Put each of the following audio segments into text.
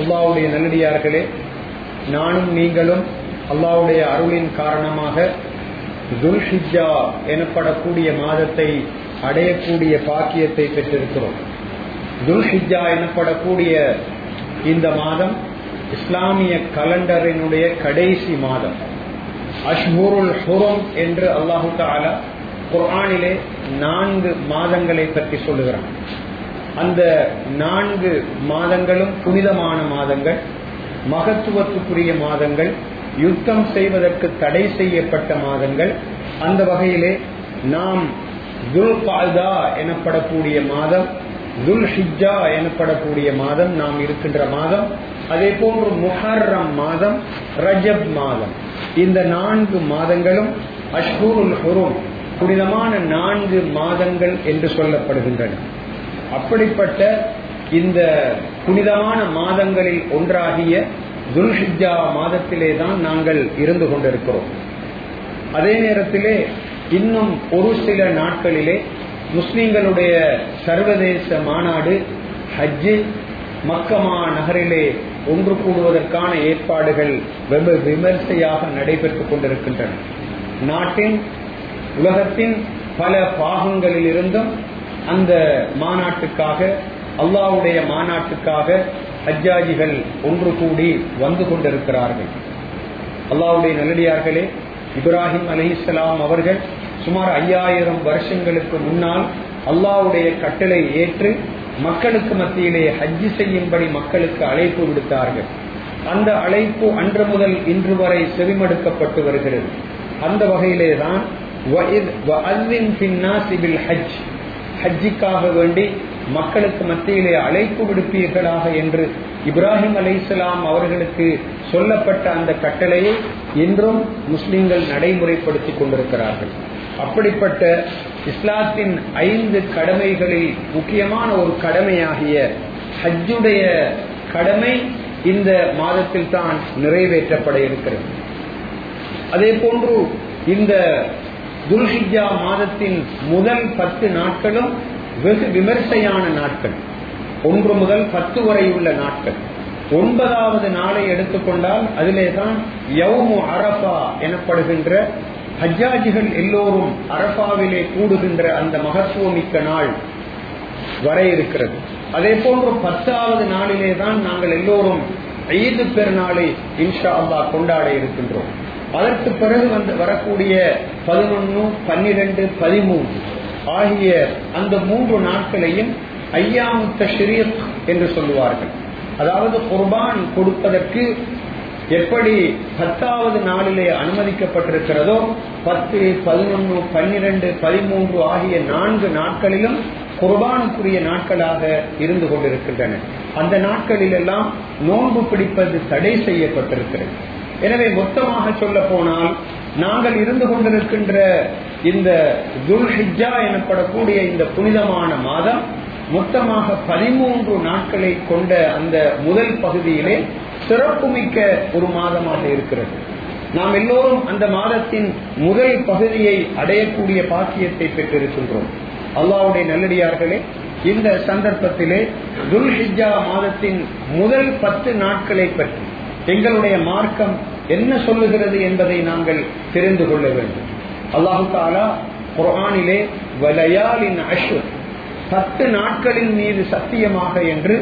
அல்லாவுடைய நல்லடியார்களே நானும் நீங்களும் அல்லாவுடைய அருளின் காரணமாக துல்ஹிஜா எனப்படக்கூடிய மாதத்தை அடையக்கூடிய பாக்கியத்தை பெற்றிருக்கிறோம். துல்ஹிஜா எனப்படக்கூடிய இந்த மாதம் இஸ்லாமிய கலண்டரினுடைய கடைசி மாதம். அஷ்ஹூருல் ஹுரம் என்று அல்லாஹு தாலா குர்ஆனிலே நான்கு மாதங்களை பற்றி சொல்லுகிறான். அந்த நான்கு மாதங்களும் புனிதமான மாதங்கள் மகத்துவத்துக்குரிய மாதங்கள் யுத்தம் செய்வதற்கு தடை செய்யப்பட்ட மாதங்கள் அந்த வகையிலே நாம் துல் கால்தா எனப்படக்கூடிய மாதம் துல் ஹிஜா எனப்படக்கூடிய மாதம் நாம் இருக்கின்ற மாதம் அதே போன்று முஹர்ரம் மாதம் ரஜப் மாதம். இந்த நான்கு மாதங்களும் அஷ்ஹூருல் ஹுரும் புனிதமான நான்கு மாதங்கள் என்று சொல்லப்படுகின்றன. அப்படிப்பட்ட இந்த புனிதமான மாதங்களில் ஒன்றாகிய துல்ஹிஜா மாதத்திலே தான் நாங்கள் இருந்து கொண்டிருக்கிறோம். அதே நேரத்திலே இன்னும் ஒரு சில நாட்களிலே முஸ்லிம்களுடைய சர்வதேச மாநாடு ஹஜ்ஜு மக்கமா நகரிலே ஒன்று கூடுவதற்கான ஏற்பாடுகள் வெகு விமர்சையாக நடைபெற்றுக் கொண்டிருக்கின்றன. நாட்டின் உலகத்தின் பல பாகங்களில் இருந்தும் அந்த மாநாட்டுக்காக அல்லாவுடைய மாநாட்டுக்காக ஹஜ்ஜாஜிகள் ஒன்று கூடி வந்து கொண்டிருக்கிறார்கள். அல்லாவுடைய நல்லடியார்களே இப்ராஹிம் அலிஸ்லாம் அவர்கள் சுமார் ஐயாயிரம் வருஷங்களுக்கு முன்னால் அல்லாவுடைய கட்டளை ஏற்று மக்களுக்கு மத்தியிலே ஹஜ்ஜி செய்யும்படி மக்களுக்கு அழைப்பு விடுத்தார்கள். அந்த அழைப்பு அன்று முதல் இன்று வரை செவிமடுக்கப்பட்டு வருகிறது. அந்த வகையிலே தான் ஹஜ் ஹஜ்ஜிக்காக வேண்டி மக்களுக்கு மத்தியிலே அழைப்பு விடுப்பீர்களாக என்று இப்ராஹிம் அலிசலாம் அவர்களுக்கு சொல்லப்பட்ட அந்த கட்டளையை இன்றும் முஸ்லிம்கள் நடைமுறைப்படுத்திக் கொண்டிருக்கிறார்கள். அப்படிப்பட்ட இஸ்லாத்தின் ஐந்து கடமைகளில் முக்கியமான ஒரு கடமையாகிய ஹஜ்ஜுடைய கடமை இந்த மாதத்தில் தான் நிறைவேற்றப்பட இருக்கிறது. அதே போன்று இந்த துருஷிஜா மாதத்தின் முதல் பத்து நாட்களும் வெகு விமர்சையான நாட்கள். ஒன்று முதல் பத்து வரை உள்ள நாட்கள். ஒன்பதாவது நாளை எடுத்துக்கொண்டால் அதிலே தான் யவுமு அரபா எனப்படுகின்ற ஹஜ்ஜாஜிகள் எல்லோரும் அரபாவிலே கூடுகின்ற அந்த மகத்துவமிக்க நாள் வர இருக்கிறது. அதே போன்று பத்தாவது நாளிலே தான் நாங்கள் எல்லோரும் ஈது பெருநாளை இன்ஷா அல்லா கொண்டாட இருக்கின்றோம். அதற்கு பிறகு வந்து வரக்கூடிய பதினொன்னு பன்னிரண்டு பதிமூன்று ஆகிய அந்த மூன்று நாட்களையும் ஐயாமுத்த ஷரீப் என்று சொல்லுவார்கள். அதாவது குர்பான் கொடுப்பதற்கு எப்படி பத்தாவது நாளிலே அனுமதிக்கப்பட்டிருக்கிறதோ பத்து பதினொன்று பன்னிரண்டு பதிமூன்று ஆகிய நான்கு நாட்களிலும் குர்பானுக்குரிய நாட்களாக இருந்து கொண்டிருக்கின்றன. அந்த நாட்களில் எல்லாம் நோன்பு பிடிப்பது தடை செய்யப்பட்டிருக்கிறது. எனவே மொத்தமாக சொல்ல போனால் நாங்கள் இருந்து கொண்டிருக்கின்ற இந்த துல்ஹிஜா எனப்படக்கூடிய இந்த புனிதமான மாதம் மொத்தமாக பதிமூன்று நாட்களை கொண்ட அந்த முதல் பகுதியிலே சிறப்புமிக்க ஒரு மாதமாக இருக்கிறது. நாம் எல்லோரும் அந்த மாதத்தின் முதல் பகுதியை அடையக்கூடிய பாக்கியத்தை பெற்றிருக்கின்றோம். அல்லாவுடைய நல்லடியார்களே இந்த சந்தர்ப்பத்திலே துல்ஹிஜா மாதத்தின் முதல் பத்து நாட்களை பற்றி எங்களுடைய மார்க்கம் என்ன சொல்லுகிறது என்பதை நாங்கள் தெரிந்து கொள்ள வேண்டும். அல்லாஹு தாலா குரானிலே வலையாளின் அஷ்வர் பத்து நாட்களின் மீது சத்தியமாக என்று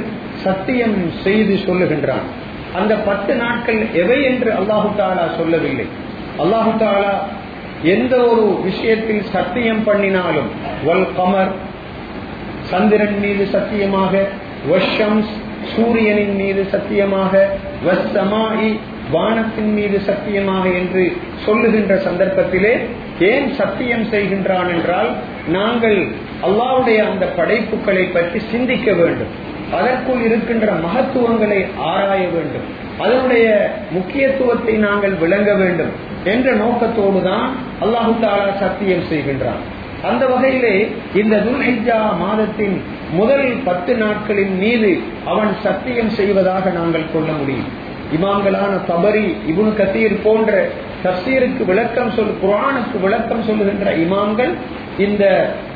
சத்தியம் செய்து சொல்லுகின்றான். அந்த பத்து நாட்கள் எவை என்று அல்லாஹு தாலா சொல்லவில்லை. அல்லாஹு தாலா எந்த ஒரு விஷயத்தில் சத்தியம் பண்ணினாலும் வல் கமர் சந்திரன் மீது சத்தியமாக வஷம்ஸ் சூரியனின் மீது சத்தியமாக வஸ்தமாயி வானத்தின் மீது சத்தியமாக என்று சொல்லுகின்ற சந்தர்ப்பத்திலே ஏன் சத்தியம் செய்கின்றான் என்றால் நாங்கள் அல்லாவுடைய அந்த படைப்புகளை பற்றி சிந்திக்க வேண்டும். அதற்குள் இருக்கின்ற மகத்துவங்களை ஆராய வேண்டும். அதனுடைய முக்கியத்துவத்தை நாங்கள் விளங்க வேண்டும் என்ற நோக்கத்தோடு தான் அல்லாஹு தாலா சத்தியம் செய்கின்றான். அந்த வகையிலே இந்த துல்ஹிஜா மாதத்தின் முதல் பத்து நாட்களின் மீது அவன் சத்தியம் செய்வதாக நாங்கள் கொள்ள முடியும். இமாம்களான சபரி இபுனு கத்தீர் போன்ற தப்சீருக்கு விளக்கம் சொல் குரானுக்கு விளக்கம் சொல்லுகின்ற இமாம்கள் இந்த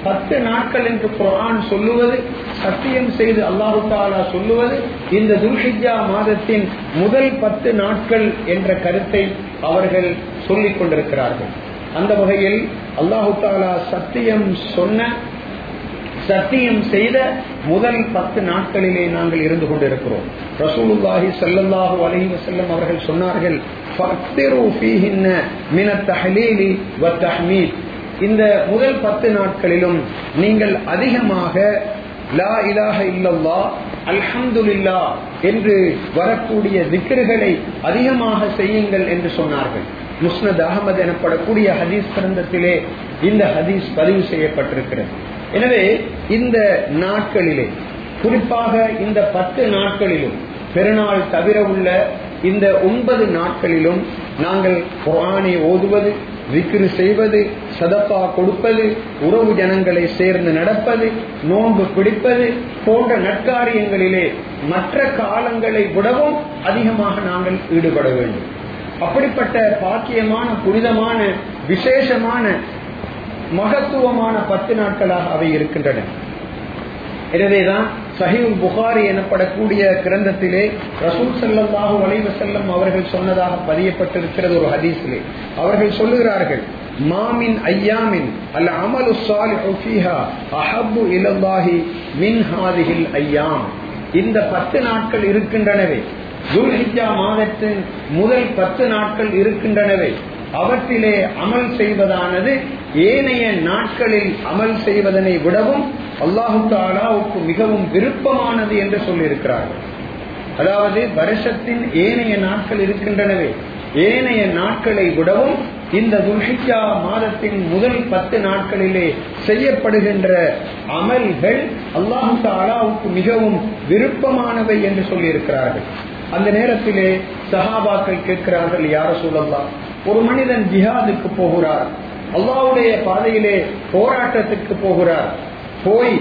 பத்து நாட்கள் என்று குரான் சொல்லுவது சத்தியம் செய்து அல்லாஹு தாலா சொல்லுவது இந்த துல்ஹிஜா மாதத்தின் முதல் பத்து நாட்கள் என்ற கருத்தை அவர்கள் சொல்லிக் கொண்டிருக்கிறார்கள். அந்த வகையில் அல்லாஹு தாலா சத்தியம் சொன்ன சத்தியம் செய்த முதல் பத்து நாட்களிலே நாங்கள் இருந்து கொண்டிருக்கிறோம். ரசூலுல்லாஹி சல்லல்லாஹு அலைஹி வஸல்லம் அவர்கள் சொன்னார்கள் மின வ இந்த முதல் பத்து நாட்களிலும் நீங்கள் அதிகமாக லா இலாக இல்லல்லா அல்ஹம்துல்லா என்று வரக்கூடிய திக்ருகளை அதிகமாக செய்யுங்கள் என்று சொன்னார்கள். முஸ்னத் அகமது எனப்படக்கூடிய ஹதீஸ் கிரந்தத்திலே இந்த ஹதீஸ் பதிவு செய்யப்பட்டிருக்கிறது. எனவே இந்த நாட்களிலே குறிப்பாக இந்த பத்து நாட்களிலும் பெருநாள் தவிர உள்ள இந்த ஒன்பது நாட்களிலும் நாங்கள் குரானை ஓதுவது விக்ரு செய்வது சதப்பா கொடுப்பது உறவு ஜனங்களை சேர்ந்து நடப்பது நோன்பு பிடிப்பது போன்ற நற்காரியங்களிலே மற்ற காலங்களை விடவும் அதிகமாக நாங்கள் ஈடுபட வேண்டும். அப்படிப்பட்ட பாக்கியமான புனிதமான விசேஷமான மகத்துவமான பத்து நாட்களாக அவை இருக்கின்றன. எனவேதான் சஹிவுல் புகாரி எனப்படக்கூடிய கிரந்தத்திலே ரசூல் சல்லாஹூ வளைவு செல்லம் அவர்கள் சொன்னதாக பதியப்பட்டிருக்கிறது ஒரு ஹதீஸிலே. அவர்கள் சொல்லுகிறார்கள் மாமின் ஐயாமின் அல்ல அமலு அஹபு ஃபீஹா அஹப்பு மின் ஐயாம். இந்த பத்து நாட்கள் இருக்கின்றனவே. துல்ஹிஜா மாதத்தின் முதல் பத்து நாட்கள் இருக்கின்றனவே. அவற்றிலே அமல் செய்வதானது ஏனைய நாட்களில் அமல் செய்வதனை விடவும் அல்லாஹு தாலாவுக்கு மிகவும் விருப்பமானது என்று சொல்லியிருக்கிறார்கள். அதாவது வருஷத்தின் ஏனைய நாட்கள் இருக்கின்றனவே ஏனைய நாட்களை விடவும் இந்த துஷிக்கா மாதத்தின் முதல் பத்து நாட்களிலே செய்யப்படுகின்ற அமல்கள் அல்லாஹு தாலாவுக்கு மிகவும் விருப்பமானவை என்று சொல்லியிருக்கிறார்கள். அந்த நேரத்திலே சஹாபாக்கள் கேட்கிறார்கள் யார சொல்லலாம் ஒரு மனிதன் ஜிஹாதுக்கு போகிறார். அல்லாவுடைய பாதையிலே போராட்டத்துக்கு போகிறார். போய்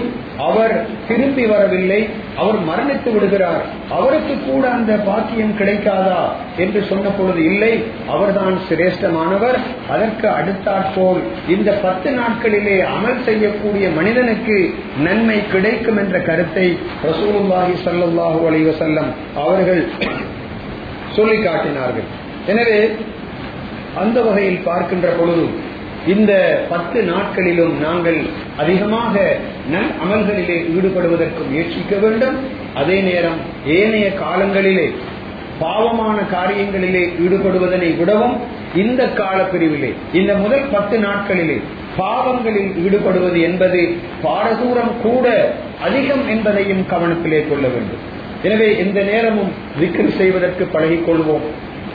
அவர் திரும்பி வரவில்லை அவர் மரணித்து விடுகிறார். அவருக்கு கூட அந்த பாக்கியம் கிடைக்காதா என்று சொன்ன பொழுது இல்லை அவர்தான் சிரேஷ்டமானவர். அதற்கு அடுத்தாற்போல் இந்த பத்து நாட்களிலே அமல் செய்யக்கூடிய மனிதனுக்கு நன்மை கிடைக்கும் என்ற கருத்தை ரசூலுல்லாஹி சல்லாஹூ அலைவசல்லம் அவர்கள் சொல்லி காட்டினார்கள் எனவே அந்த வகையில் பார்க்கின்ற பொழுது இந்த பத்து நாட்களிலும் நாங்கள் அதிகமாக நல் அமல்களிலே ஈடுபடுவதற்கு முயற்சிக்க வேண்டும். அதே நேரம் ஏனைய காலங்களிலே பாவமான காரியங்களிலே ஈடுபடுவதனை விடவும் இந்த கால பிரிவிலே இந்த முதல் பத்து நாட்களிலே பாவங்களில் ஈடுபடுவது என்பது பாரதூரம் கூட அதிகம் என்பதையும் கவனத்திலே கொள்ள வேண்டும். எனவே இந்த நேரமும் விக்கிரி செய்வதற்கு பழகிக் கொள்வோம்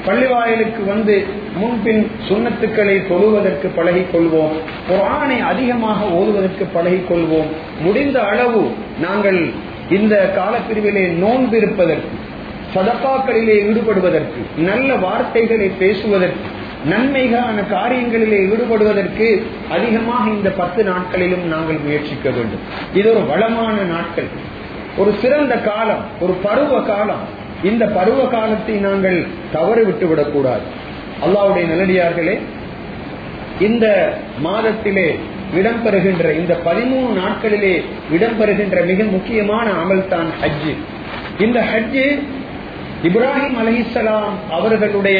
பள்ளிவாயலுக்கு வந்து முன்பின் சுண்ணத்துக்களை தொழுவதற்கு பழகிக் கொள்வோம் குரானை அதிகமாக ஓதுவதற்கு பழகிக் கொள்வோம் முடிந்த அளவு நாங்கள் இந்த காலப்பிரிவிலே நோன்பிருப்பதற்கு சதப்பாக்களிலே ஈடுபடுவதற்கு நல்ல வார்த்தைகளை பேசுவதற்கு நன்மைகான காரியங்களிலே ஈடுபடுவதற்கு அதிகமாக இந்த பத்து நாட்களிலும் நாங்கள் முயற்சிக்க வேண்டும். இது ஒரு வளமான நாட்கள். ஒரு சிறந்த காலம் ஒரு பருவ காலம். இந்த பருவ காலத்தை நாங்கள் தவறு விட்டுவிடக் விடக்கூடாது அல்லாவுடைய நிலடியார்களே இந்த மாதத்திலே இடம்பெறுகின்ற இந்த பதிமூணு நாட்களிலே இடம்பெறுகின்ற மிக முக்கியமான அமல் தான் ஹஜ்ஜு. இந்த ஹஜ்ஜு இப்ராஹிம் அலிசலாம் அவர்களுடைய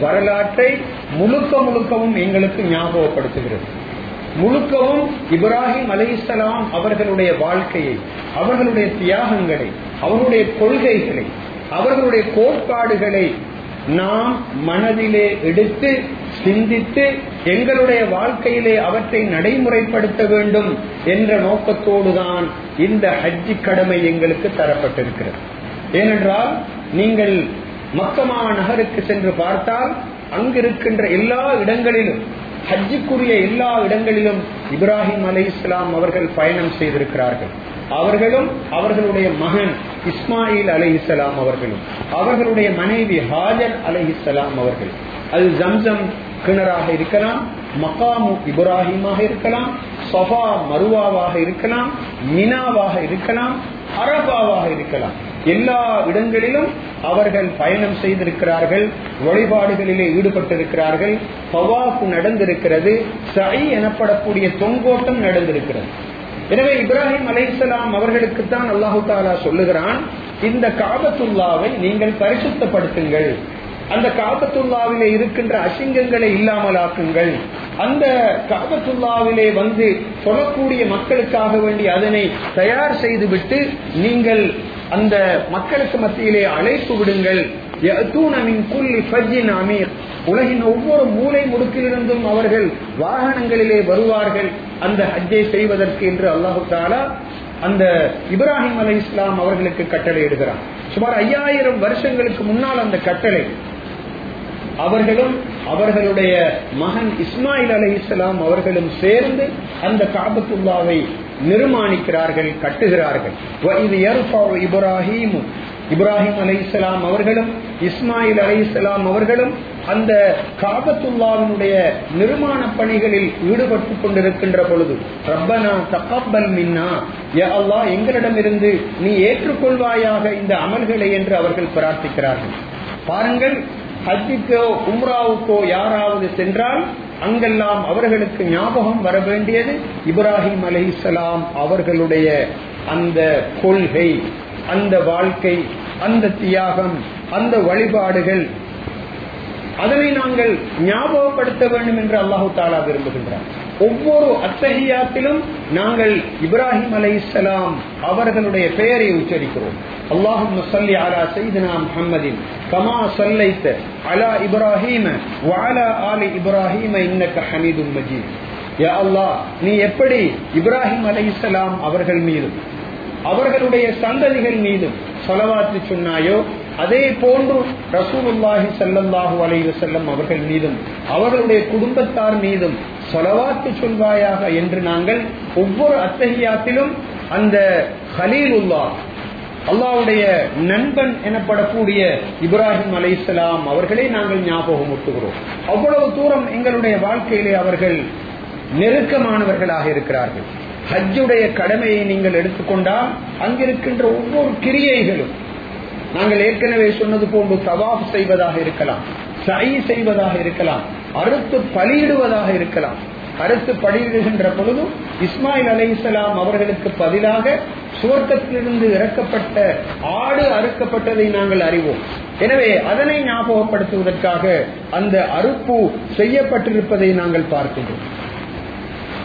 வரலாற்றை முழுக்க முழுக்கவும் எங்களுக்கு ஞாபகப்படுத்துகிறது. முழுக்கவும் இப்ராஹிம் அலிசலாம் அவர்களுடைய வாழ்க்கையை அவர்களுடைய தியாகங்களை அவர்களுடைய கொள்கைகளை அவர்களுடைய கோட்பாடுகளை நாம் மனதிலே எடுத்து சிந்தித்து எங்களுடைய வாழ்க்கையிலே அவற்றை நடைமுறைப்படுத்த வேண்டும் என்ற நோக்கத்தோடுதான் இந்த ஹஜ்ஜி கடமை எங்களுக்கு தரப்பட்டிருக்கிறது. ஏனென்றால் நீங்கள் மக்கமா நகருக்கு சென்று பார்த்தால் அங்கிருக்கின்ற எல்லா இடங்களிலும் ஹஜ்ஜுக்குரிய எல்லா இடங்களிலும் இப்ராஹிம் அலி இஸ்லாம் அவர்கள் பயணம் செய்திருக்கிறார்கள். அவர்களும் அவர்களுடைய மகன் இஸ்மாயில் அலை இஸ்லாம் அவர்களும் அவர்களுடைய மனைவி ஹாஜர் அலை இஸ்லாம் அவர்கள். அது ஜம்சம் கிணறாக இருக்கலாம் மகாமு இப்ராஹிமாக இருக்கலாம் சஃபா மருவாவாக இருக்கலாம் மினாவாக இருக்கலாம் அரபாவாக இருக்கலாம். எல்லா இடங்களிலும் அவர்கள் பயணம் செய்திருக்கிறார்கள் வழிபாடுகளிலே ஈடுபட்டிருக்கிறார்கள் பவாப்பு நடந்திருக்கிறது சை எனப்படக்கூடிய தொங்கோட்டம் நடந்திருக்கிறது. எனவே இப்ராஹிம் அலைசலாம் அவர்களுக்குத்தான் அல்லாஹு தாலா சொல்லுகிறான் இந்த காபத்துல்லாவை நீங்கள் பரிசுத்தப்படுத்துங்கள். அந்த காபத்துல்லாவிலே இருக்கின்ற அசிங்கங்களை இல்லாமலாக்குங்கள். அந்த காபத்துல்லாவிலே வந்து சொல்லக்கூடிய மக்களுக்காக வேண்டி அதனை தயார் செய்துவிட்டு நீங்கள் அந்த மக்களுக்கு மத்தியிலே அழைப்பு விடுங்கள். உலகின் ஒவ்வொரு மூலை முடுக்கிலிருந்தும் அவர்கள் வாகனங்களிலே வருவார்கள். அந்த ஹஜ்ஜை செய்வதற்கு என்று அல்லாஹு தாலா அந்த இப்ராஹிம் அலை இஸ்லாம் அவர்களுக்கு கட்டளை இடுகிறார் சுமார் ஐயாயிரம் வருஷங்களுக்கு முன்னால் அந்த கட்டளை. அவர்களும் அவர்களுடைய மகன் இஸ்மாயில் அலை இஸ்லாம் அவர்களும் சேர்ந்து அந்த காபத்துல்லாவை நிர்மாணிக்கிறார்கள் கட்டுகிறார்கள். இது இப்ராஹிம். இப்ராஹிம் அலை இஸ்லாம் அவர்களும் இஸ்மாயில் அலை இஸ்லாம் அவர்களும் அந்த காபத்துல்லாவினுடைய நிர்மாண பணிகளில் ஈடுபட்டு கொண்டிருக்கின்ற பொழுது ரப்பனா தக்காப்பல் மின்னா. யா எங்களிடமிருந்து நீ ஏற்றுக்கொள்வாயாக இந்த அமல்களை என்று அவர்கள் பிரார்த்திக்கிறார்கள். பாருங்கள் ஹஜ்ஜுக்கோ உம்ராவுக்கோ யாராவது சென்றால் அங்கெல்லாம் அவர்களுக்கு ஞாபகம் வர வேண்டியது இப்ராஹிம் அலை அவர்களுடைய அந்த கொள்கை அந்த வாழ்க்கை அந்த தியாகம் அந்த வழிபாடுகள் அதனை நாங்கள் ஞாபகப்படுத்த வேண்டும் என்று அல்லாஹு தாலா விரும்புகின்றார் ஒவ்வொரு அத்தகையாத்திலும் நாங்கள் இப்ராஹிம் அலை இஸ்லாம் அவர்களுடைய பெயரை உச்சரிக்கிறோம். அல்லாஹும் சல்லி அலா செய்தினா முஹம்மதின் கமா சல்லைத்த அலா இப்ராஹிம வாலா ஆலி இப்ராஹிம இன்னக்க ஹமீதும் மஜீத். யா அல்லாஹ் நீ எப்படி இப்ராஹிம் அலை இஸ்லாம் அவர்கள் மீதும் அவர்களுடைய சந்ததிகள் மீதும் சொலவாத்து சொன்னாயோ அதே போன்று ரசூலுல்லாஹி சல்லல்லாஹு அலைஹி செல்லம் அவர்கள் மீதும் அவர்களுடைய குடும்பத்தார் மீதும் சொலவாத்து சொல்வாயாக என்று நாங்கள் ஒவ்வொரு அத்தகையாத்திலும் அந்த ஹலீலுல்லா அல்லாவுடைய நண்பன் எனப்படக்கூடிய இப்ராஹிம் அலைசலாம் அவர்களை நாங்கள் ஞாபகம் ஒட்டுகிறோம். அவ்வளவு தூரம் எங்களுடைய வாழ்க்கையிலே அவர்கள் நெருக்கமானவர்களாக இருக்கிறார்கள். ஹஜ்ஜுடைய கடமையை நீங்கள் எடுத்துக்கொண்டால் அங்கிருக்கின்ற ஒவ்வொரு கிரியைகளும் நாங்கள் ஏற்கனவே சொன்னது போன்று தவாப் செய்வதாக இருக்கலாம் சை செய்வதாக இருக்கலாம் அறுத்து பலியிடுவதாக இருக்கலாம். அறுத்து பலியிடுகின்ற பொழுதும் இஸ்மாயில் அலைசலாம் அவர்களுக்கு பதிலாக சுவர்க்கத்திலிருந்து இறக்கப்பட்ட ஆடு அறுக்கப்பட்டதை நாங்கள் அறிவோம். எனவே அதனை ஞாபகப்படுத்துவதற்காக அந்த அறுப்பு செய்யப்பட்டிருப்பதை நாங்கள் பார்க்கின்றோம்.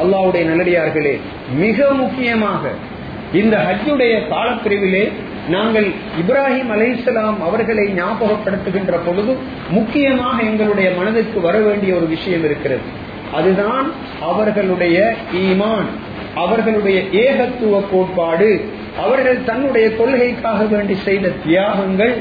அல்லாவுடைய நல்லடியார்களே மிக முக்கியமாக இந்த ஹஜ்ஜுடைய காலப்பிரிவிலே நாங்கள் இப்ராஹிம் அலைசலாம் அவர்களை ஞாபகப்படுத்துகின்ற பொழுது முக்கியமாக எங்களுடைய மனதிற்கு வர வேண்டிய ஒரு விஷயம் இருக்கிறது. அதுதான் அவர்களுடைய ஈமான் அவர்களுடைய ஏகத்துவ கோட்பாடு. அவர்கள் தன்னுடைய கொள்கைக்காக வேண்டி செய்த தியாகங்கள்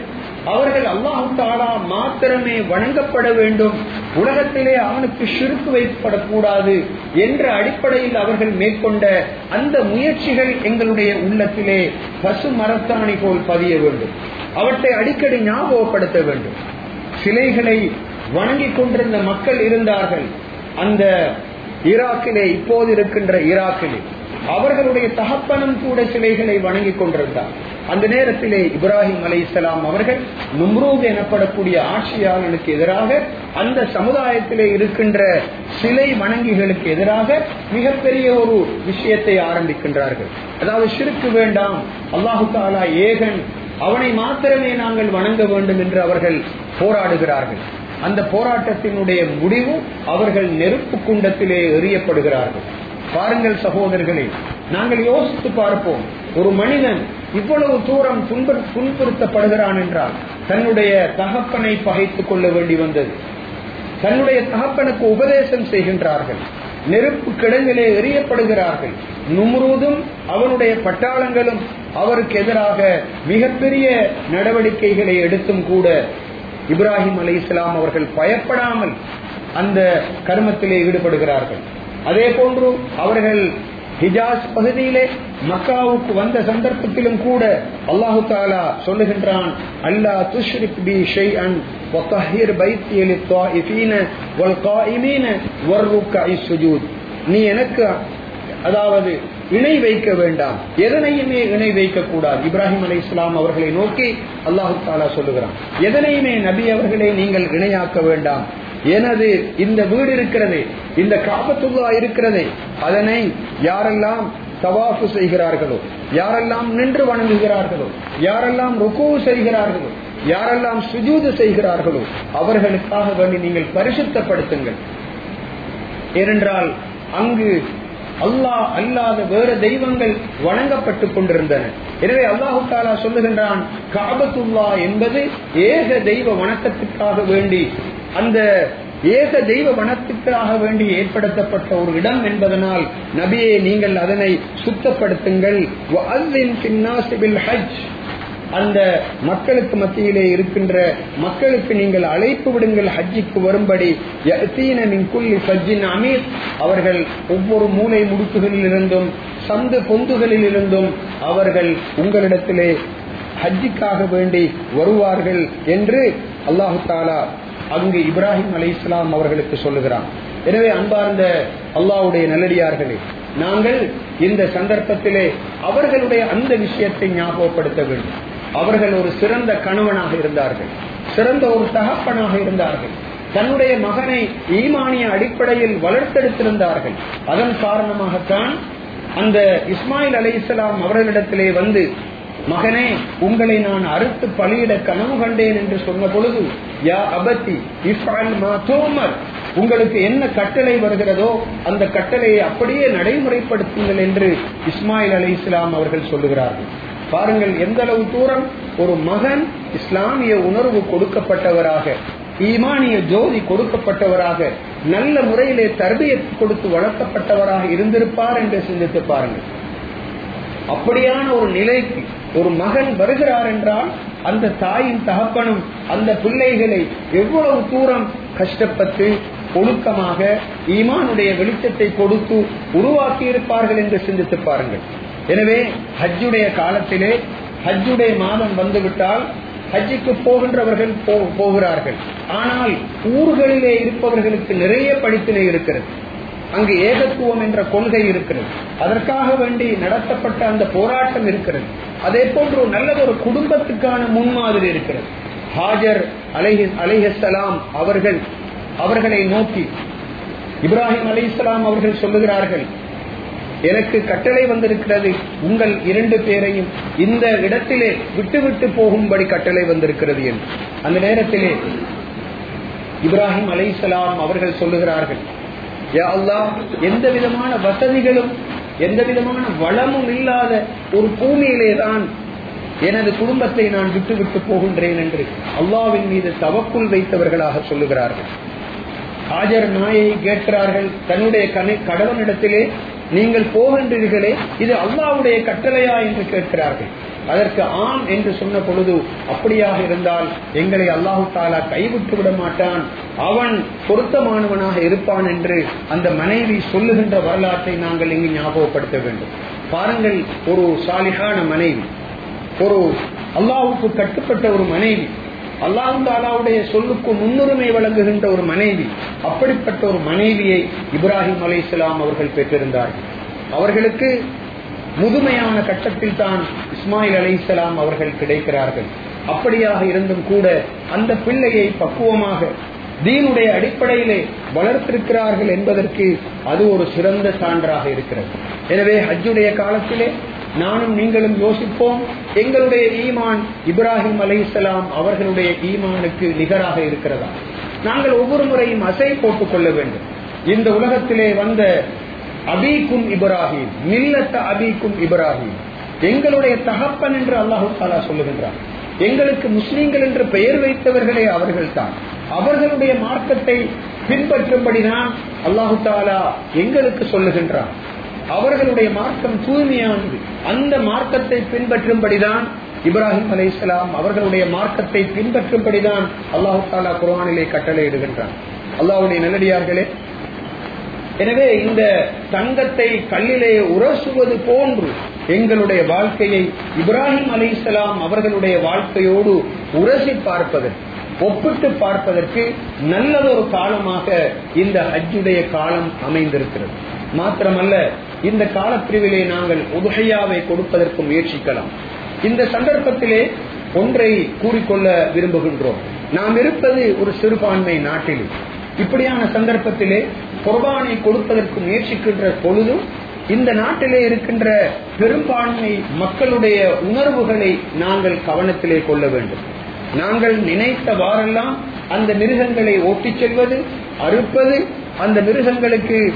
அவர்கள் அல்லாஹு தாலா மாத்திரமே வணங்கப்பட வேண்டும். உலகத்திலே அவனுக்கு சுருக்கு வைக்கப்படக்கூடாது என்ற அடிப்படையில் அவர்கள் மேற்கொண்ட அந்த முயற்சிகள் எங்களுடைய உள்ளத்திலே பசு மரத்தாணி போல் பதிய வேண்டும். அவற்றை அடிக்கடி ஞாபகப்படுத்த வேண்டும். சிலைகளை வணங்கிக் கொண்டிருந்த மக்கள் இருந்தார்கள். அந்த ஈராக்கிலே இப்போது இருக்கின்ற ஈராக்கிலே அவர்களுடைய தகப்பனும் கூட சிலைகளை வணங்கிக் கொண்டிருந்தார். அந்த நேரத்திலே இப்ராஹிம் அலை இஸ்லாம் அவர்கள் நும்ரூத் எனப்படக்கூடிய ஆட்சியாளனுக்கு எதிராக அந்த சமுதாயத்திலே இருக்கின்ற சிலை வணங்கிகளுக்கு எதிராக மிகப்பெரிய ஒரு விஷயத்தை ஆரம்பிக்கின்றார்கள். அதாவது சிறுக்கு வேண்டாம் அல்லாஹு தாலா ஏகன் அவனை மாத்திரமே நாங்கள் வணங்க வேண்டும் என்று அவர்கள் போராடுகிறார்கள். அந்த போராட்டத்தினுடைய முடிவு அவர்கள் நெருப்பு குண்டத்திலே எறியப்படுகிறார்கள். பாருங்கள் சகோதரர்களே நாங்கள் யோசித்து பார்ப்போம் ஒரு மனிதன் இவ்வளவு தூரம் துன்புறுத்தப்படுகிறான் என்றால் தன்னுடைய தகப்பனை பகைத்துக் கொள்ள வேண்டி வந்தது. தன்னுடைய தகப்பனுக்கு உபதேசம் செய்கின்றார்கள் நெருப்பு கிடங்கிலே எறியப்படுகிறார்கள். நும்ரூதும் அவனுடைய பட்டாளங்களும் அவருக்கு எதிராக மிகப்பெரிய நடவடிக்கைகளை எடுத்தும் கூட இப்ராஹிம் அலி இஸ்லாம் அவர்கள் பயப்படாமல் அந்த கர்மத்திலே ஈடுபடுகிறார்கள். அதே போன்று அவர்கள் ஹிஜாஸ் பகுதியிலே மக்காவுக்கு வந்த சந்தர்ப்பத்திலும் கூட அல்லாஹு தாலா சொல்லுகின்றான் அல்லா துஷ்ரிக் பி ஷைஅன் وطهر بيتي للطائفين والقائمين والركع السجود நீ எனக்கு அதாவது இணை வைக்க வேண்டாம் எதனையுமே இணை வைக்க கூடாது இப்ராஹிம் அலை இஸ்லாம் அவர்களை நோக்கி அல்லாஹு தாலா சொல்லுகிறான் எதனையுமே நபி அவர்களே நீங்கள் இணையாக்க வேண்டாம் எனது இந்த வீடு இருக்கிறது இந்த காபத்துல்லா இருக்கிறதே அதனை யாரெல்லாம் தவாஃபு செய்கிறார்களோ யாரெல்லாம் நின்று வணங்குகிறார்களோ யாரெல்லாம் ருக்கு செய்கிறார்களோ யாரெல்லாம் சுஜூது செய்கிறார்களோ அவர்களுக்காக வேண்டி நீங்கள் பரிசுத்தப்படுத்துங்கள். ஏனென்றால் அங்கு அல்லாஹ் அல்லாத வேறு தெய்வங்கள் வணங்கப்பட்டுக் கொண்டிருந்தன. எனவே அல்லாஹு தாலா சொல்லுகின்றான் காபத்துல்லா என்பது ஏக தெய்வ வணக்கத்துக்காக வேண்டி அந்த ஏக தெய்வ வனத்துக்காக வேண்டி ஏற்படுத்தப்பட்ட ஒரு இடம் என்பதனால் நபியை நீங்கள் அதனை சுத்தப்படுத்துங்கள். ஹஜ். அந்த மக்களுக்கு மத்தியிலே இருக்கின்ற மக்களுக்கு நீங்கள் அழைப்பு விடுங்கள் ஹஜ்ஜிக்கு வரும்படி. அமீர். அவர்கள் ஒவ்வொரு மூளை முடுக்குகளில் இருந்தும் சந்து பொந்துகளில் இருந்தும் அவர்கள் உங்களிடத்திலே ஹஜ்ஜிக்காக வேண்டி வருவார்கள் என்று அல்லாஹு தாலா அங்கு இப்ராஹிம் அலி இஸ்லாம் அவர்களுக்கு சொல்லுகிறான். எனவே அன்பார்ந்த அல்லாவுடைய நல்லடியார்களே நாங்கள் இந்த சந்தர்ப்பத்திலே அவர்களுடைய அந்த விஷயத்தை ஞாபகப்படுத்த வேண்டும். அவர்கள் ஒரு சிறந்த கணவனாக இருந்தார்கள். சிறந்த ஒரு தகப்பனாக இருந்தார்கள். தன்னுடைய மகனை ஈமானிய அடிப்படையில் வளர்த்தெடுத்திருந்தார்கள். அதன் காரணமாகத்தான் அந்த இஸ்மாயில் அலி இஸ்லாம் அவர்களிடத்திலே வந்து மகனே உங்களை நான் அறுத்து பலியிட கனவு கண்டேன் என்று சொன்ன பொழுது யா அபத்தி தோமர் உங்களுக்கு என்ன கட்டளை வருகிறதோ அந்த கட்டளையை அப்படியே நடைமுறைப்படுத்துங்கள் என்று இஸ்மாயில் அலி இஸ்லாம் அவர்கள் சொல்லுகிறார்கள். பாருங்கள் எந்த அளவு தூரம் ஒரு மகன் இஸ்லாமிய உணர்வு கொடுக்கப்பட்டவராக ஈமானிய ஜோதி கொடுக்கப்பட்டவராக நல்ல முறையிலே தர்பியத்து கொடுத்து வளர்க்கப்பட்டவராக இருந்திருப்பார் என்று சிந்தித்து பாருங்கள். அப்படியான ஒரு நிலைக்கு ஒரு மகன் வருகிறார் என்றால் அந்த தாயின் தகப்பனும் அந்த பிள்ளைகளை எவ்வளவு தூரம் கஷ்டப்பட்டு ஒழுக்கமாக ஈமானுடைய வெளிச்சத்தை கொடுத்து உருவாக்கி இருப்பார்கள் என்று சிந்தித்து பாருங்கள். எனவே ஹஜ்ஜுடைய காலத்திலே ஹஜ்ஜுடைய மாதம் வந்துவிட்டால் ஹஜ்ஜுக்கு போகின்றவர்கள் போகிறார்கள். ஆனால் ஊர்களிலே இருப்பவர்களுக்கு நிறைய படிப்பினை இருக்கிறது. அங்கு ஏகத்துவம் என்ற கொள்கை இருக்கிறது. அதற்காக வேண்டி நடத்தப்பட்ட அந்த போராட்டம் இருக்கிறது. அதே போன்று நல்லதொரு குடும்பத்துக்கான முன்மாதிரி இருக்கிறது. ஹாஜர் அலைஹி அலைஹலாம் அவர்கள் அவர்களை நோக்கி இப்ராஹிம் அலி இஸ்லாம் அவர்கள் சொல்லுகிறார்கள் எனக்கு கட்டளை வந்திருக்கிறது. உங்கள் இரண்டு பேரையும் இந்த இடத்திலே விட்டு விட்டு போகும்படி கட்டளை வந்திருக்கிறது என்று. அந்த நேரத்திலே இப்ராஹிம் அலை அவர்கள் சொல்லுகிறார்கள் எந்த விதமான வசதிகளும் எந்த விதமான வளமும் இல்லாத ஒரு பூமியிலே தான் எனது குடும்பத்தை நான் விட்டு விட்டு போகின்றேன் என்று அல்லாவின் மீது தவக்குள் வைத்தவர்களாக சொல்லுகிறார்கள். ஹாஜர் நாயை கேட்கிறார்கள் தன்னுடைய கடவுளிடத்திலே நீங்கள் போகின்றீர்களே இது அல்லாவுடைய கட்டளையா என்று கேட்கிறார்கள். அதற்கு ஆம் என்று சொன்ன பொழுது அப்படியாக இருந்தால் எங்களை அல்லாஹு தாலா கைவிட்டு விட மாட்டான். அவன் பொருத்தமானவனாக இருப்பான் என்று அந்த மனைவி சொல்லுகின்ற வரலாற்றை நாங்கள் இங்கு ஞாபகப்படுத்த வேண்டும். பாருங்கள் ஒரு சாலிகான மனைவி ஒரு அல்லாவுக்கு கட்டுப்பட்ட ஒரு மனைவி அல்லாஹு தாலாவுடைய சொல்லுக்கு முன்னுரிமை வழங்குகின்ற ஒரு மனைவி அப்படிப்பட்ட ஒரு மனைவியை இப்ராஹிம் அலை அவர்கள் பெற்றிருந்தார்கள். அவர்களுக்கு முதுமையான கட்டத்தில் தான் இஸ்மாயில் அலை அவர்கள் கிடைக்கிறார்கள். அப்படியாக இருந்தும் கூட அந்த பிள்ளையை பக்குவமாக தீனுடைய அடிப்படையிலே வளர்த்திருக்கிறார்கள் என்பதற்கு அது ஒரு சிறந்த சான்றாக இருக்கிறது. எனவே ஹஜ்ஜுடைய காலத்திலே நானும் நீங்களும் யோசிப்போம் எங்களுடைய ஈமான் இப்ராஹிம் அலை அவர்களுடைய ஈமானுக்கு நிகராக இருக்கிறதா? நாங்கள் ஒவ்வொரு முறையும் அசை போட்டுக் கொள்ள வேண்டும். இந்த உலகத்திலே வந்த அபீக்கும் இப்ராஹிம் மில்லத்த அபீக்கும் இப்ராஹிம். எங்களுடைய தகப்பன் என்று அல்லாஹு தாலா சொல்லுகின்றார் எங்களுக்கு முஸ்லீம்கள் என்று பெயர் வைத்தவர்களே அவர்கள் தான் அவர்களுடைய மார்க்கத்தை பின்பற்றும்படிதான் அல்லாஹு தாலா எங்களுக்கு சொல்லுகின்றார் அவர்களுடைய மார்க்கம் தூய்மையானது. அந்த மார்க்கத்தை பின்பற்றும்படிதான் இப்ராஹிம் அலி இஸ்லாம் அவர்களுடைய மார்க்கத்தை பின்பற்றும்படிதான் அல்லாஹு தாலா குரானிலே கட்டளையிடுகின்றான். அல்லாஹுடைய நல்லடியார்களே எனவே இந்த தங்கத்தை கல்லிலே உரசுவது போன்று எங்களுடைய வாழ்க்கையை இப்ராஹிம் அலி இஸ்லாம் அவர்களுடைய வாழ்க்கையோடு உரசி பார்ப்பதற்கு ஒப்பிட்டு பார்ப்பதற்கு நல்லதொரு காலமாக இந்த ஹஜ்ஜுடைய காலம் அமைந்திருக்கிறது. மாத்திரமல்ல இந்த காலப்பிரிவிலே நாங்கள் உதுகையாவை கொடுப்பதற்கு முயற்சிக்கலாம். இந்த சந்தர்ப்பத்திலே ஒன்றை கூறிக்கொள்ள விரும்புகின்றோம். நாம் இருப்பது ஒரு சிறுபான்மை நாட்டில். இப்படியான சந்தர்ப்பத்திலே குர்பானை கொடுப்பதற்கு முயற்சிக்கின்ற பொழுதும் இந்த நாட்டிலே இருக்கின்ற பெரும்பான்மை மக்களுடைய உணர்வுகளை நாங்கள் கவனத்திலே கொள்ள வேண்டும். நாங்கள் நினைத்தவாறெல்லாம் அந்த மிருகங்களை ஓட்டிச் செல்வது அறுப்பது அந்த மிருகங்களுக்கு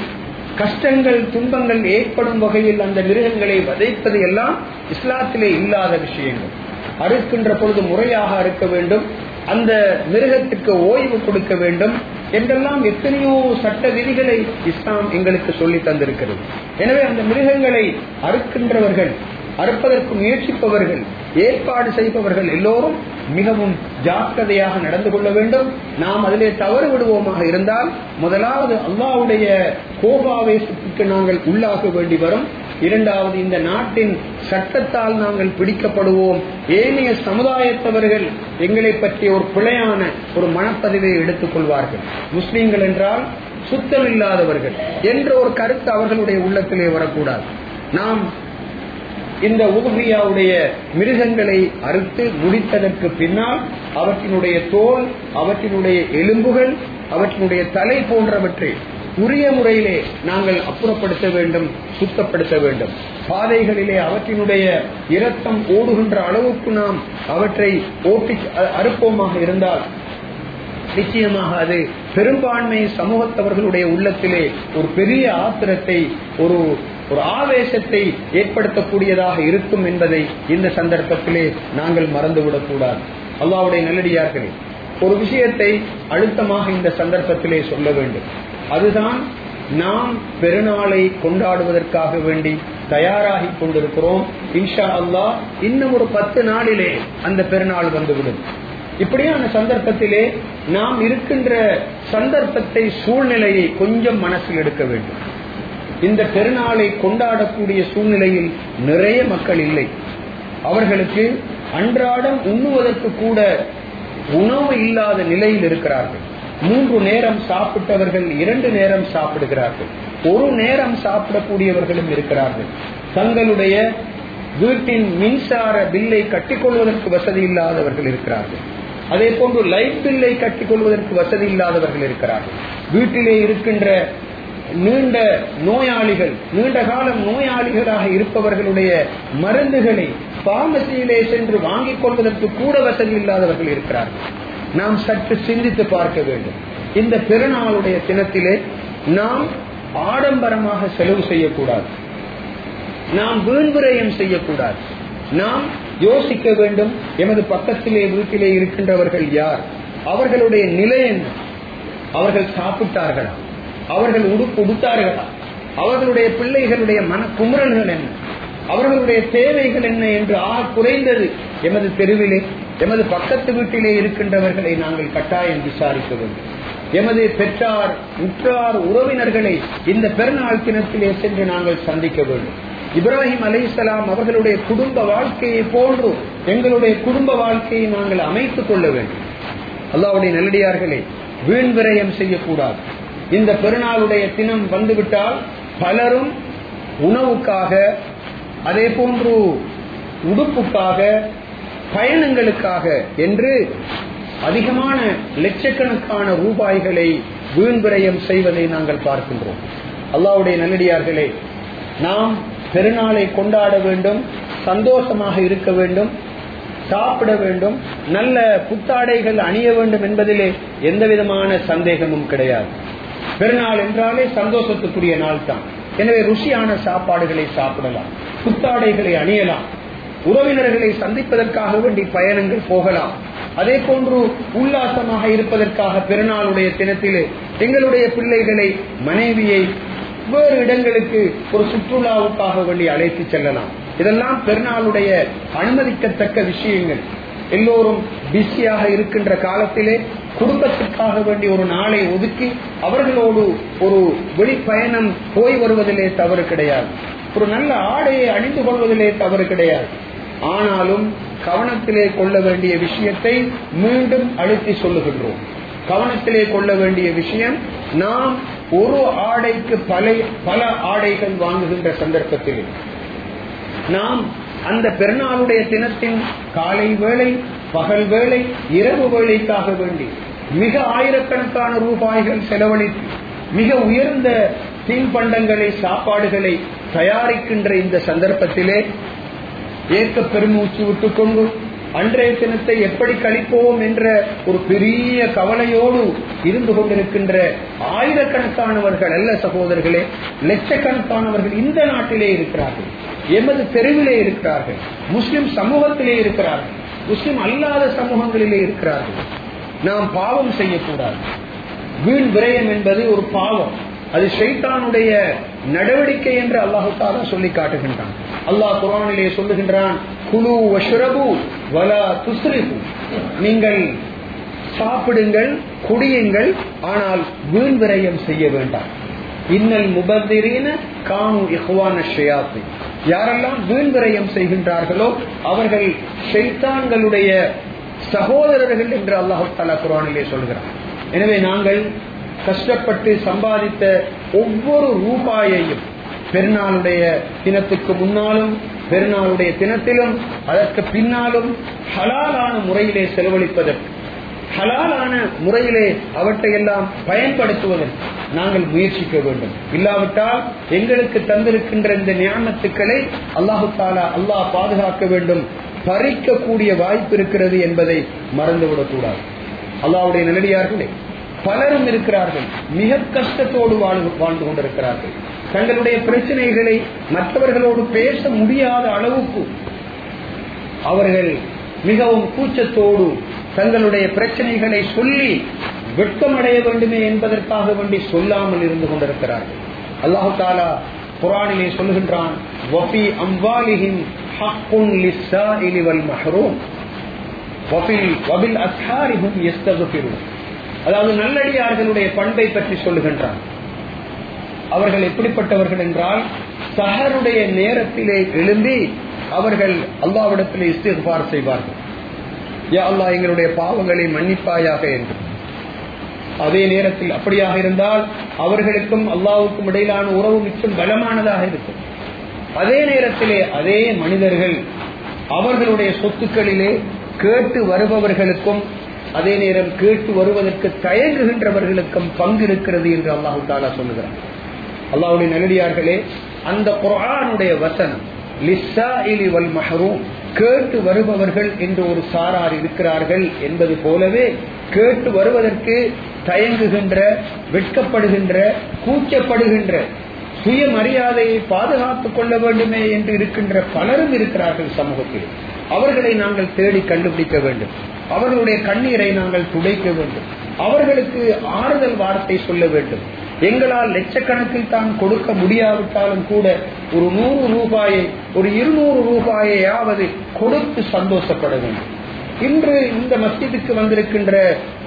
கஷ்டங்கள் துன்பங்கள் ஏற்படும் வகையில் அந்த மிருகங்களை வதைப்பது எல்லாம் இஸ்லாத்திலே இல்லாத விஷயங்கள். அறுக்கின்ற பொழுது முறையாக அறுக்க வேண்டும். அந்த மிருகத்துக்கு ஓய்வு கொடுக்க வேண்டும். என்றெல்லாம் எத்தனையோ சட்ட விதிகளை இஸ்லாம் எங்களுக்கு சொல்லி தந்திருக்கிறது. எனவே அந்த மிருகங்களை அறுக்கின்றவர்கள் அறுப்பதற்கு முயற்சிப்பவர்கள் ஏற்பாடு செய்பவர்கள் எல்லோரும் மிகவும் ஜாக்கிரதையாக நடந்து கொள்ள வேண்டும். நாம் அதிலே தவறு விடுவோமாக இருந்தால் முதலாவது அல்லாவுடைய கோபாவேசத்துக்கு நாங்கள் உள்ளாக வேண்டி வரும். இரண்டாவது இந்த நாட்டின் சட்டத்தால் நாங்கள் பிடிக்கப்படுவோம். ஏனைய சமுதாயத்தவர்கள் எங்களை பற்றிய ஒரு பிழையான ஒரு மனப்பதிவை எடுத்துக் கொள்வார்கள். முஸ்லீம்கள் என்றால் சுத்தமில்லாதவர்கள் என்ற ஒரு கருத்து அவர்களுடைய உள்ளத்திலே வரக்கூடாது. நாம் இந்த உபகியாவுடைய மிருகங்களை அறுத்து முடித்ததற்கு பின்னால் அவற்றினுடைய தோல் அவற்றினுடைய எலும்புகள் அவற்றினுடைய தலை போன்றவற்றை உரிய முறையிலே நாங்கள் அப்புறப்படுத்த வேண்டும் சுத்தப்படுத்த வேண்டும். பாதைகளிலே அவற்றினுடைய இரத்தம் ஓடுகின்ற அளவுக்கு நாம் அவற்றை ஓட்டி அறுப்போமாக இருந்தால் நிச்சயமாக அது பெரும்பான்மை சமூகத்தவர்களுடைய உள்ளத்திலே ஒரு பெரிய ஆத்திரத்தை ஒரு ஒரு ஆவேசத்தை ஏற்படுத்தக்கூடியதாக இருக்கும் என்பதை இந்த சந்தர்ப்பத்திலே நாங்கள் மறந்துவிடக் கூடாது அல்லாவுடைய நல்லடியார்களே ஒரு விஷயத்தை அழுத்தமாக இந்த சந்தர்ப்பத்திலே சொல்ல வேண்டும். அதுதான் நாம் பெருநாளை கொண்டாடுவதற்காக வேண்டி தயாராகி கொண்டிருக்கிறோம். இன்ஷா அல்லாஹ் இன்னும் ஒரு பத்து நாளிலே அந்த பெருநாள் வந்துவிடும். இப்படியான சந்தர்ப்பத்திலே நாம் இருக்கின்ற சந்தர்ப்பத்தை சூழ்நிலையை கொஞ்சம் மனசில் எடுக்க வேண்டும். இந்த பெருநாளை கொண்டாடக்கூடிய சூழ்நிலையில் நிறைய மக்கள் இல்லை. அவர்களுக்கு அன்றாடம் உண்ணுவதற்கு கூட உணவு இல்லாத நிலையில் இருக்கிறார்கள். மூன்று நேரம் சாப்பிட்டவர்கள் இரண்டு நேரம் சாப்பிடுகிறார்கள். ஒரு நேரம் சாப்பிடக்கூடியவர்களும் இருக்கிறார்கள். தங்களுடைய வீட்டின் மின்சார பில்லை கட்டிக்கொள்வதற்கு வசதி இல்லாதவர்கள் இருக்கிறார்கள். அதே போன்று லைட் பில்லை கட்டிக்கொள்வதற்கு வசதி இல்லாதவர்கள் இருக்கிறார்கள். வீட்டிலே இருக்கின்ற நீண்ட நோயாளிகள் நீண்ட காலம் நோயாளிகளாக இருப்பவர்களுடைய மருந்துகளை பார்மசியிலே சென்று வாங்கிக் கொள்வதற்கு கூட வசதி இல்லாதவர்கள் இருக்கிறார்கள். நாம் சற்று சிந்தித்து பார்க்க வேண்டும். இந்த பெருநாளுடைய தினத்திலே நாம் ஆடம்பரமாக செலவு செய்யக்கூடாது. நாம் வீண்விரயம் செய்யக்கூடாது. நாம் யோசிக்க வேண்டும் எமது பக்கத்திலே வீட்டிலே இருக்கின்றவர்கள் யார்? அவர்களுடைய நிலை என்ன? அவர்கள் சாப்பிட்டார்களா? அவர்கள் உடுப்பு உடுத்தார்களா? அவர்களுடைய பிள்ளைகளுடைய மன குமுறல்கள் என்ன? அவர்களுடைய தேவைகள் என்ன என்று ஆக குறைந்தது எமது தெருவிலே? எமது பக்கத்து வீட்டிலே இருக்கின்றவர்களை நாங்கள் கட்டாயம் விசாரிக்க வேண்டும். எமது பெற்றார் உற்றார் உறவினர்களை இந்த பெருநாள் தினத்திலே சென்று நாங்கள் சந்திக்க வேண்டும். இப்ராஹிம் அலைசலாம் அவர்களுடைய குடும்ப வாழ்க்கையை போன்று எங்களுடைய குடும்ப வாழ்க்கையை நாங்கள் அமைத்துக் கொள்ள வேண்டும். அல்லாவுடைய நல்லடியார்களே வீண் விரயம் செய்யக்கூடாது. இந்த பெருநாளுடைய தினம் வந்துவிட்டால் பலரும் உணவுக்காக அதே போன்று உடுப்புக்காக பயணங்களுக்காக என்று அதிகமான லட்சக்கணக்கான ரூபாய்களை வீண்விரயம் செய்வதை நாங்கள் பார்க்கின்றோம். அல்லாவுடைய நல்லடியார்களே நாம் பெருநாளை கொண்டாட வேண்டும் சந்தோஷமாக இருக்க வேண்டும் சாப்பிட வேண்டும் நல்ல புத்தாடைகள் அணிய வேண்டும் என்பதிலே எந்த விதமான சந்தேகமும் கிடையாது. பெருநாள் என்றாலே சந்தோஷத்துக்குரிய நாள் தான் எனவே ருசியான சாப்பாடுகளை சாப்பிடலாம் புத்தாடைகளை அணியலாம் உறவினர்களை சந்திப்பதற்காக வேண்டி பயணங்கள் போகலாம். அதே போன்று உல்லாசமாக இருப்பதற்காக பெருநாளுடைய தினத்திலே எங்களுடைய பிள்ளைகளை மனைவியை வேறு இடங்களுக்கு ஒரு சுற்றுலாவுக்காக வேண்டி அழைத்து செல்லலாம். இதெல்லாம் பெருநாளுடைய அனுமதிக்கத்தக்க விஷயங்கள். எல்லோரும் பிஸியாக இருக்கின்ற காலத்திலே குடும்பத்திற்காக வேண்டி ஒரு நாளை ஒதுக்கி அவர்களோடு ஒரு வெளிப்பயணம் போய் வருவதிலே தவறு கிடையாது. ஒரு நல்ல ஆடையை அணிந்து கொள்வதிலே தவறு கிடையாது. ஆனாலும் கவனத்திலே கொள்ள வேண்டிய விஷயத்தை மீண்டும் அழுத்தி சொல்லுகின்றோம். கவனத்திலே கொள்ள வேண்டிய விஷயம் நாம் ஒரு ஆடைக்கு பல பல ஆடைகள் வாங்குகின்ற சந்தர்ப்பத்தில். நாம் அந்த பெருநாளுடைய தினத்தின் காலை வேளை பகல் வேளை இரவு வேளைக்காக வேண்டி மிக ஆயிரக்கணக்கான ரூபாய்கள் செலவழித்து மிக உயர்ந்த தீன்பண்டங்களை சாப்பாடுகளை தயாரிக்கின்ற இந்த சந்தர்ப்பத்திலே ஏற்க பெருமூச்சு விட்டுக்கொண்டு அன்றைய தினத்தை எப்படி கழிப்போம் என்ற ஒரு பெரிய கவலையோடு இருந்து கொண்டிருக்கின்ற ஆயிரக்கணக்கானவர்கள் அல்ல சகோதரர்களே லட்சக்கணக்கானவர்கள் இந்த நாட்டிலே இருக்கிறார்கள் எமது தெருவிலே இருக்கிறார்கள் முஸ்லிம் சமூகத்திலே இருக்கிறார்கள் முஸ்லிம் அல்லாத சமூகங்களிலே இருக்கிறார்கள். நாம் பாவம் செய்யக்கூடாது. வீண் விரயம் என்பது ஒரு பாவம். அது ஷைத்தானுடைய நடவடிக்கை என்று அல்லாஹு தாலா சொல்லி காட்டுகின்றான். அல்லாஹ் குரானிலே சொல்லுகின்றான் குழு வஷ்ரபு வலா துஸ்ரிபு. நீங்கள் சாப்பிடுங்கள் குடியுங்கள் ஆனால் வீண் விரயம் செய்ய வேண்டாம். இன்னல் முபத்திரீன கானு இஹ்வான ஷயாத்தி யாரெல்லாம் வீண் விரயம் செய்கின்றார்களோ அவர்கள் ஷைத்தான்களுடைய சகோதரர்கள் என்று அல்லாஹு தாலா குரானிலே சொல்கிறார் எனவே நாங்கள் கஷ்டப்பட்டு சம்பாதித்த ஒவ்வொரு ரூபாயையும் பெருநாளுடைய தினத்துக்கு முன்னாலும் பெருநாளுடைய தினத்திலும் அதற்கு பின்னாலும் ஹலாலான முறையிலே செலவழிப்பதற்கு ஹலாலான முறையிலே அவற்றை எல்லாம் பயன்படுத்துவதற்கு நாங்கள் முயற்சிக்க வேண்டும். இல்லாவிட்டால் எங்களுக்கு தந்திருக்கின்ற இந்த ஞானத்துக்களை அல்லாஹு தாலா அல்லாஹ் பாதுகாக்க வேண்டும். பறிக்கக்கூடிய வாய்ப்பு இருக்கிறது என்பதை மறந்துவிடக் அல்லாவுடைய நிலடியார்களே பலரும் இருக்கிறார்கள். மிக கஷ்டத்தோடு வாழ்ந்து வாழ்ந்து கொண்டிருக்கிறார்கள். தங்களுடைய பிரச்சனைகளை மற்றவர்களோடு பேச முடியாத அளவுக்கு அவர்கள் மிகவும் கூச்சத்தோடு தங்களுடைய பிரச்சனைகளை சொல்லி வெட்கமடைய வேண்டுமே என்பதற்காக வேண்டி சொல்லாமல் இருந்து கொண்டிருக்கிறார்கள். அல்லாஹு தாலா குரானிலே சொல்லுகின்றான் வஃபி வபில் அதாவது நல்லடியார்களுடைய பண்பை பற்றி சொல்லுகின்றான். அவர்கள் எப்படிப்பட்டவர்கள் என்றால் சஹருடைய நேரத்திலே எழும்பி அவர்கள் அல்லாவிடத்திலே இஸ்திகார் செய்வார்கள். யா அல்லாஹ் எங்களுடைய பாவங்களை மன்னிப்பாயாக என்று. அதே நேரத்தில் அப்படியாக இருந்தால் அவர்களுக்கும் அல்லாவுக்கும் இடையிலான உறவு மிச்சம் பலமானதாக இருக்கும். அதே நேரத்திலே அதே மனிதர்கள் அவர்களுடைய சொத்துக்களிலே கேட்டு வருபவர்களுக்கும் அதே நேரம் கேட்டு வருவதற்கு தயங்குகின்றவர்களுக்கும் பங்கு இருக்கிறது என்று அல்லாஹு தாலா சொல்லுகிறார் அல்லாவுடைய நல்லடியார்களே அந்த குரானுடைய வசனம் லிஸ்ஸாஇலி வல் மஹரூம் கேட்டு வருபவர்கள் என்று ஒரு சாரார் இருக்கிறார்கள் என்பது போலவே கேட்டு வருவதற்கு தயங்குகின்ற வெட்கப்படுகின்ற கூச்சப்படுகின்ற சுயமரியாதையை பாதுகாத்துக் கொள்ள வேண்டுமே என்று இருக்கின்ற பலரும் இருக்கிறார்கள் சமூகத்தில். அவர்களை நாங்கள் தேடி கண்டுபிடிக்க வேண்டும். அவர்களுடைய கண்ணீரை நாங்கள் துடைக்க வேண்டும். அவர்களுக்கு ஆறுதல் வார்த்தை சொல்ல வேண்டும். எங்களால் லட்சக்கணக்கில் தான் கொடுக்க முடியாவிட்டாலும் கூட ஒரு நூறு ரூபாயை ஒரு இருநூறு ரூபாயையாவது கொடுத்து சந்தோஷப்பட வேண்டும். இன்று இந்த மஸ்ஜிதுக்கு வந்திருக்கின்ற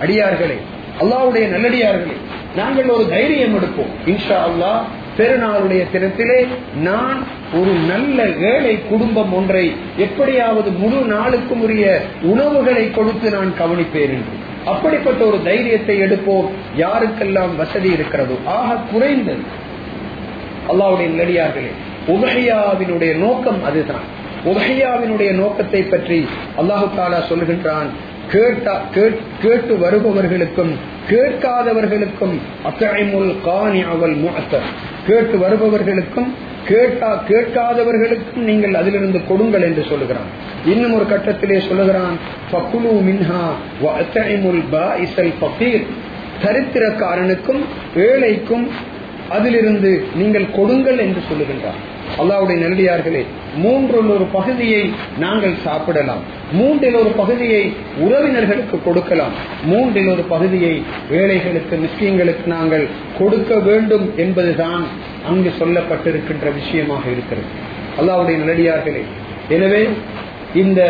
அடியார்களே அல்லாவுடைய நல்லடியார்களே நாங்கள் ஒரு தைரியம் எடுப்போம். இன்ஷா அல்லா பெருநாளுடைய தினத்திலே நான் ஒரு நல்ல ஏழை குடும்பம் ஒன்றை எப்படியாவது முழு நாளுக்கும் உரிய உணவுகளை கொடுத்து நான் கவனிப்பேன் என்று. அப்படிப்பட்ட ஒரு தைரியத்தை எடுப்போம். யாருக்கெல்லாம் வசதி இருக்கிறதோ ஆக குறைந்தது அல்லாவுடைய நடிகார்களே உபஹையாவினுடைய நோக்கம் அதுதான். உபஹையாவினுடைய நோக்கத்தை பற்றி அல்லாஹு தாலா சொல்கின்றான் கேட்டு வருபவர்களுக்கும் கேட்காதவர்களுக்கும் அக்கழிமுல் காணி அவள் முகத்தர் கேட்டு வருபவர்களுக்கும் கேட்டா கேட்காதவர்களுக்கும் நீங்கள் அதிலிருந்து கொடுங்கள் என்று சொல்லுகிறான். இன்னும் ஒரு கட்டத்திலே சொல்லுகிறான் பக்குலு மின்ஹா சரித்திரக்காரனுக்கும் ஏழைக்கும் அதிலிருந்து நீங்கள் கொடுங்கள் என்று சொல்லுகின்றான். அல்லாவுடைய நல்லடியார்களே மூன்றில் ஒரு பகுதியை நாங்கள் சாப்பிடலாம். மூன்றில் ஒரு பகுதியை உறவினர்களுக்கு கொடுக்கலாம். மூன்றில் ஒரு பகுதியை வேலைகளுக்கு நிச்சயங்களுக்கு நாங்கள் கொடுக்க வேண்டும் என்பதுதான் அங்கு சொல்லப்பட்டிருக்கின்ற விஷயமாக இருக்கிறது. அல்லாவுடைய நல்லடியார்களே எனவே இந்த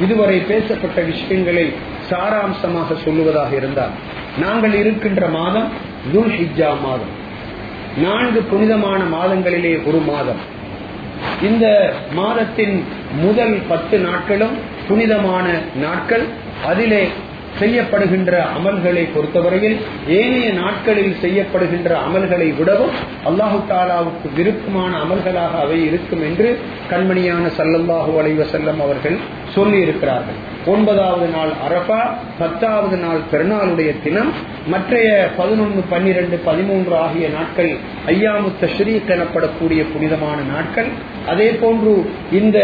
இதுவரை பேசப்பட்ட விஷயங்களை சாராம்சமாக சொல்லுவதாக இருந்தால் நாங்கள் இருக்கின்ற மாதம் துல் ஹிஜா மாதம். நான்கு புனிதமான மாதங்களிலே ஒரு மாதம். இந்த மாதத்தின் முதல் பத்து நாட்களும் புனிதமான நாட்கள். அதிலே செய்யப்படுகின்ற அமல்களை பொறுத்தவரையில் ஏனைய நாட்களில் செய்யப்படுகின்ற அமல்களை விடவும் அல்லாஹு தாலாவுக்கு விருப்பமான அமல்களாக அவை இருக்கும் என்று கண்மணியான சல்லல்லாஹு அலைவ செல்லம் அவர்கள் சொல்லியிருக்கிறார்கள். ஒன்பதாவது நாள் அரபா பத்தாவது நாள் பெருநாளுடைய தினம் மற்றைய பதினொன்று பன்னிரண்டு பதிமூன்று ஆகிய நாட்கள் ஐயாமுத்த தஷ்ரீக் எனப்படக்கூடிய புனிதமான நாட்கள். அதே போன்று இந்த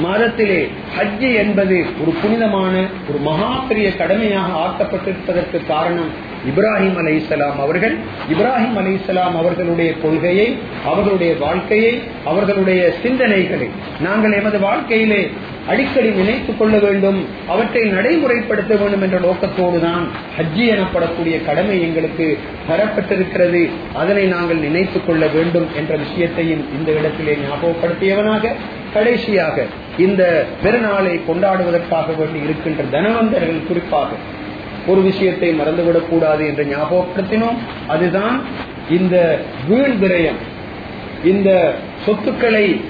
மாதத்திலே ஹஜ்ஜு என்பது ஒரு புனிதமான ஒரு மகா பெரிய கடமையாக ஆக்கப்பட்டிருப்பதற்கு காரணம் இப்ராஹிம் அலை இஸ்லாம் அவர்கள் இப்ராஹிம் அலை இஸ்லாம் அவர்களுடைய கொள்கையை அவர்களுடைய வாழ்க்கையை அவர்களுடைய சிந்தனைகளை நாங்கள் எமது வாழ்க்கையிலே அடிக்கடி நினைத்துக் கொள்ள வேண்டும் அவற்றை நடைமுறைப்படுத்த வேண்டும் என்ற நோக்கத்தோடு தான் ஹஜ்ஜி எனப்படக்கூடிய கடமை எங்களுக்கு தரப்பட்டிருக்கிறது. அதனை நாங்கள் நினைத்துக் கொள்ள வேண்டும் என்ற விஷயத்தையும் இந்த இடத்திலே ஞாபகப்படுத்தியவனாக கடைசியாக இந்த பெருநாளை கொண்டாடுவதற்காக வேண்டி இருக்கின்ற தனவந்தர்கள் குறிப்பாக ஒரு விஷயத்தை மறந்துவிடக் கூடாது என்று ஞாபகப்படுத்தினோம் அதுதான் இந்த வீண் விரயம். இந்த சொத்துக்களை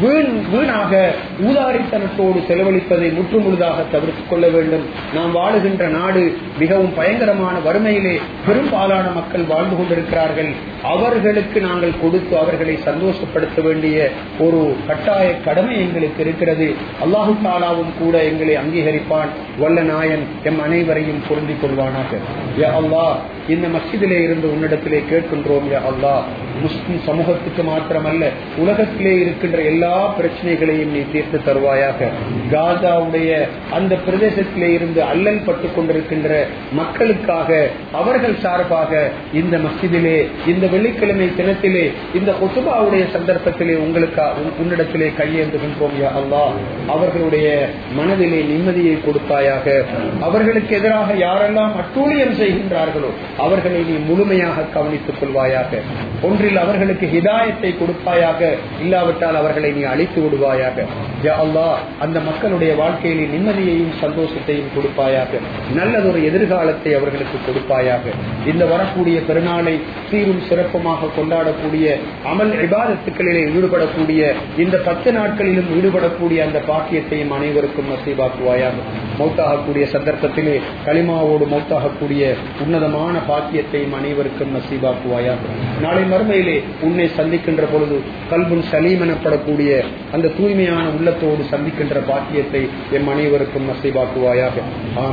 வீணாக ஊதாரித்தனத்தோடு செலவழிப்பதை முற்றுமுழுதாக தவிர்த்துக் கொள்ள வேண்டும். நாம் வாழுகின்ற நாடு மிகவும் பயங்கரமான வறுமையிலே பெரும்பாலான மக்கள் வாழ்ந்து கொண்டிருக்கிறார்கள். அவர்களுக்கு நாங்கள் கொடுத்து அவர்களை சந்தோஷப்படுத்த வேண்டிய ஒரு கட்டாய கடமை எங்களுக்கு இருக்கிறது. அல்லாஹு தாலாவும் கூட எங்களை அங்கீகரிப்பான். வல்ல நாயன் எம் அனைவரையும் பொருந்திக் கொள்வானாக. யா அல்லாஹ் இந்த மஸ்ஜிதிலே இருந்து உன்னிடத்திலே கேட்கின்றோம் யா அல்லாஹ். முஸ்லிம் சமூகத்துக்கு மாத்திரமல்ல உலகத்திலே இருக்கின்ற எல்லா பிரச்சனைகளையும் நீ தீர்த்து தருவாயாக. காசாவுடைய அந்த பிரதேசத்திலே இருந்து அல்லல் பட்டுக் கொண்டிருக்கின்ற மக்களுக்காக அவர்கள் சார்பாக இந்த மசிதிலே இந்த வெள்ளிக்கிழமை தினத்திலே இந்த கொசுபாவுடைய சந்தர்ப்பத்திலே உங்களுக்கு உன்னிடத்திலே கையேந்துகின்றோம் அல்லா அவர்களுடைய மனதிலே நிம்மதியை கொடுத்தாயாக. அவர்களுக்கு எதிராக யாரெல்லாம் அட்டூழியம் செய்கின்றார்களோ அவர்களை நீ முழுமையாக கவனித்துக் கொள்வாயாக. ஒன்று ஒன்றில் அவர்களுக்கு ஹிதாயத்தை கொடுப்பாயாக இல்லாவிட்டால் அவர்களை நீ அழித்து விடுவாயாக. யா அந்த மக்களுடைய வாழ்க்கையிலே நிம்மதியையும் சந்தோஷத்தையும் கொடுப்பாயாக. நல்லதொரு எதிர்காலத்தை அவர்களுக்கு கொடுப்பாயாக. இந்த வரக்கூடிய பெருநாளை சீரும் சிறப்புமாக கொண்டாடக்கூடிய அமல் விவாதத்துக்களிலே ஈடுபடக்கூடிய இந்த பத்து நாட்களிலும் ஈடுபடக்கூடிய அந்த பாக்கியத்தையும் அனைவருக்கும் நசீவாக்குவாயாக மௌத்தாகக்கூடிய சந்தர்ப்பத்திலே களிமாவோடு மௌத்தாகக்கூடிய உன்னதமான பாக்கியத்தையும் அனைவருக்கும் நசீவாக்குவாயாக நாளை மறுமை மறுமையிலே உன்னை சந்திக்கின்ற பொழுது கல்புன் சலீம் எனப்படக்கூடிய அந்த தூய்மையான உள்ளத்தோடு சந்திக்கின்ற பாக்கியத்தை எம் அனைவருக்கும் நசைவாக்குவாயாக ஆமி